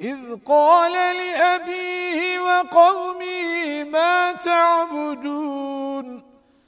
إذ قال لأبيه وقومه ما تعبدون